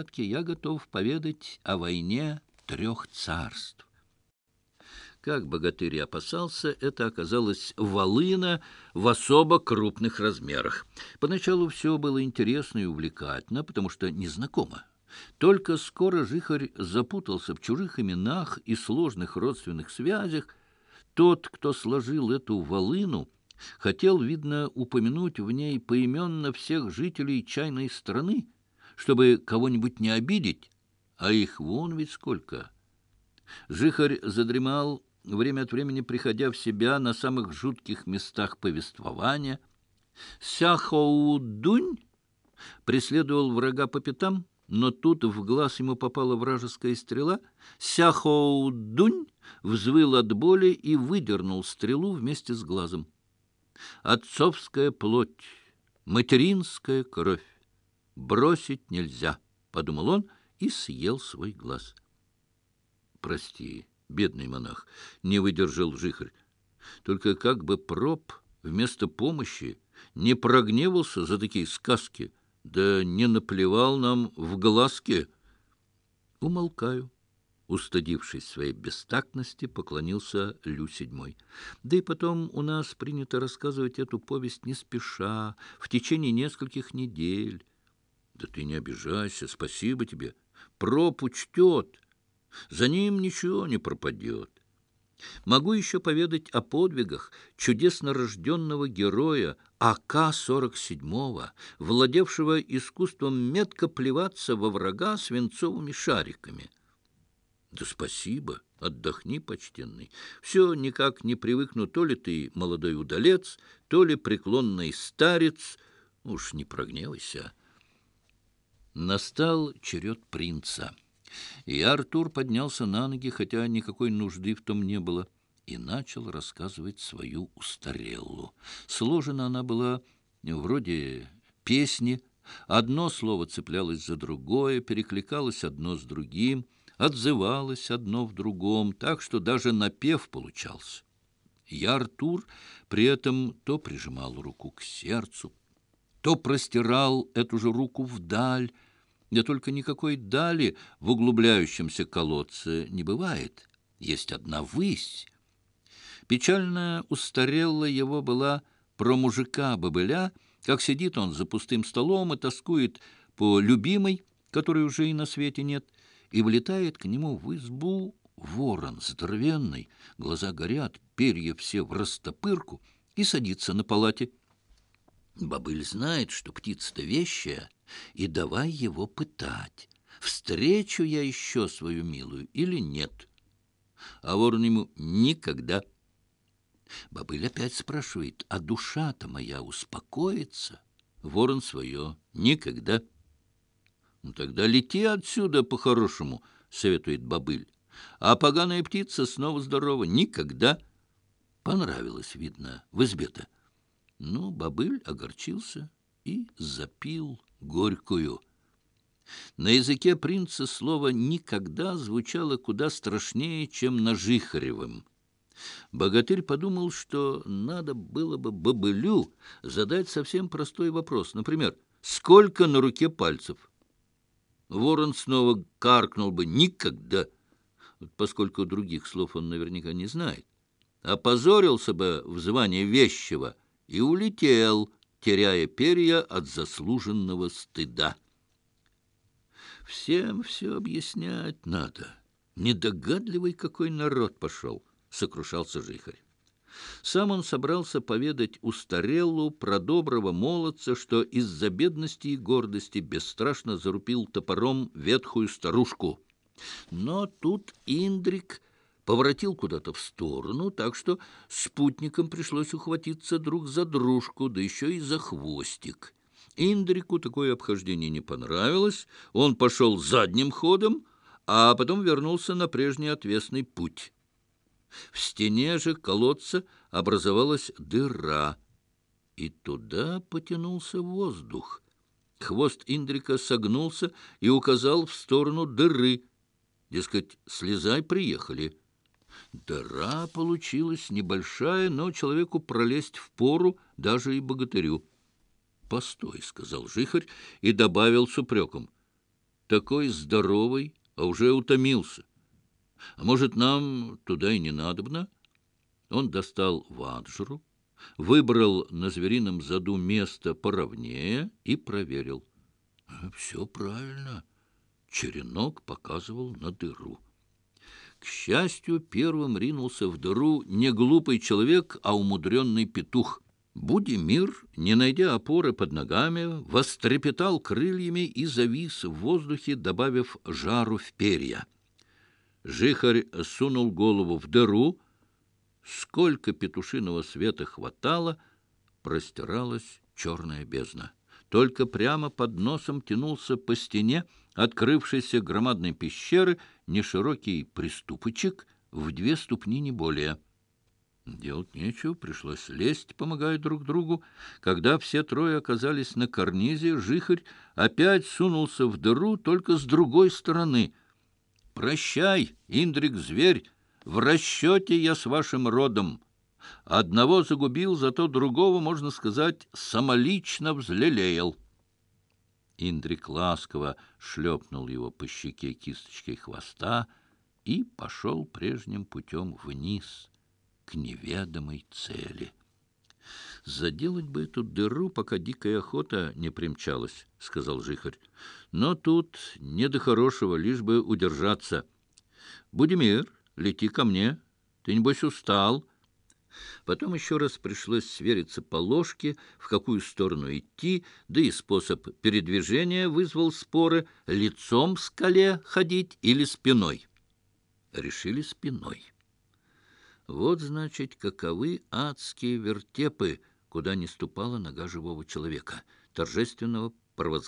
лихорадке я готов поведать о войне трех царств. Как богатырь опасался, это оказалось волына в особо крупных размерах. Поначалу все было интересно и увлекательно, потому что незнакомо. Только скоро жихарь запутался в чужих именах и сложных родственных связях. Тот, кто сложил эту волыну, хотел, видно, упомянуть в ней поименно всех жителей чайной страны, чтобы кого-нибудь не обидеть, а их вон ведь сколько. Жихарь задремал, время от времени приходя в себя на самых жутких местах повествования. Сяхоудунь преследовал врага по пятам, но тут в глаз ему попала вражеская стрела. Сяхоудунь взвыл от боли и выдернул стрелу вместе с глазом. Отцовская плоть, материнская кровь. Бросить нельзя, — подумал он и съел свой глаз. Прости, бедный монах, не выдержал жихарь. Только как бы проб вместо помощи не прогневался за такие сказки, да не наплевал нам в глазки. Умолкаю. Устыдившись своей бестактности, поклонился Лю седьмой. Да и потом у нас принято рассказывать эту повесть не спеша, в течение нескольких недель. Да ты не обижайся, спасибо тебе. Проб учтет, за ним ничего не пропадет. Могу еще поведать о подвигах чудесно рожденного героя АК-47, владевшего искусством метко плеваться во врага свинцовыми шариками. Да спасибо, отдохни, почтенный. Все никак не привыкну, то ли ты молодой удалец, то ли преклонный старец. Уж не прогневайся, а. Настал черед принца. И Артур поднялся на ноги, хотя никакой нужды в том не было, и начал рассказывать свою устареллу. Сложена она была вроде песни, одно слово цеплялось за другое, перекликалось одно с другим, отзывалось одно в другом, так что даже напев получался. Я, Артур, при этом то прижимал руку к сердцу, то простирал эту же руку вдаль, да только никакой дали в углубляющемся колодце не бывает. Есть одна высь. Печально устарела его была про мужика-бобыля, как сидит он за пустым столом и тоскует по любимой, которой уже и на свете нет, и влетает к нему в избу ворон здоровенный, глаза горят, перья все в растопырку, и садится на палате. Бобыль знает, что птица-то вещая, и давай его пытать, встречу я еще свою милую или нет. А ворон ему никогда. Бобыль опять спрашивает, а душа-то моя успокоится? Ворон свое никогда. Ну, тогда лети отсюда по-хорошему, советует но бобыль огорчился и запил горькую. На языке принца слово «никогда» звучало куда страшнее, чем на Жихаревым. Богатырь подумал, что надо было бы бобылю задать совсем простой вопрос. Например, «Сколько на руке пальцев?» Ворон снова каркнул бы «никогда», поскольку других слов он наверняка не знает. Опозорился бы в звании вещего – и улетел, теряя перья от заслуженного стыда. Всем все объяснять надо. Недогадливый какой народ пошел, сокрушался жихарь. Сам он собрался поведать устарелу про доброго молодца, что из-за бедности и гордости бесстрашно зарубил топором ветхую старушку. Но тут Индрик поворотил куда-то в сторону, так что спутникам пришлось ухватиться друг за дружку, да еще и за хвостик. Индрику такое обхождение не понравилось, он пошел задним ходом, а потом вернулся на прежний отвесный путь. В стене же колодца образовалась дыра, и туда потянулся воздух. Хвост Индрика согнулся и указал в сторону дыры. Дескать, слезай, приехали. Дыра получилась небольшая, но человеку пролезть в пору даже и богатырю. «Постой», — сказал жихарь и добавил с упреком. «Такой здоровый, а уже утомился. А может, нам туда и не надобно?» Он достал ваджру, выбрал на зверином заду место поровнее и проверил. «Э, «Все правильно». Черенок показывал на дыру. К счастью, первым ринулся в дыру не глупый человек, а умудренный петух. Будимир, не найдя опоры под ногами, вострепетал крыльями и завис в воздухе, добавив жару в перья. Жихарь сунул голову в дыру. Сколько петушиного света хватало, простиралась черная бездна. только прямо под носом тянулся по стене открывшейся громадной пещеры неширокий приступочек в две ступни не более. Делать нечего, пришлось лезть, помогая друг другу. Когда все трое оказались на карнизе, жихарь опять сунулся в дыру только с другой стороны. «Прощай, Индрик-зверь, в расчете я с вашим родом!» Одного загубил, зато другого, можно сказать, самолично взлелеял. Индрик ласково шлепнул его по щеке кисточкой хвоста и пошел прежним путем вниз, к неведомой цели. «Заделать бы эту дыру, пока дикая охота не примчалась», — сказал жихарь. «Но тут не до хорошего, лишь бы удержаться. Будимир, лети ко мне. Ты, небось, устал». Потом еще раз пришлось свериться по ложке, в какую сторону идти, да и способ передвижения вызвал споры лицом в скале ходить или спиной. Решили спиной. Вот, значит, каковы адские вертепы, куда не ступала нога живого человека, торжественного провозглашения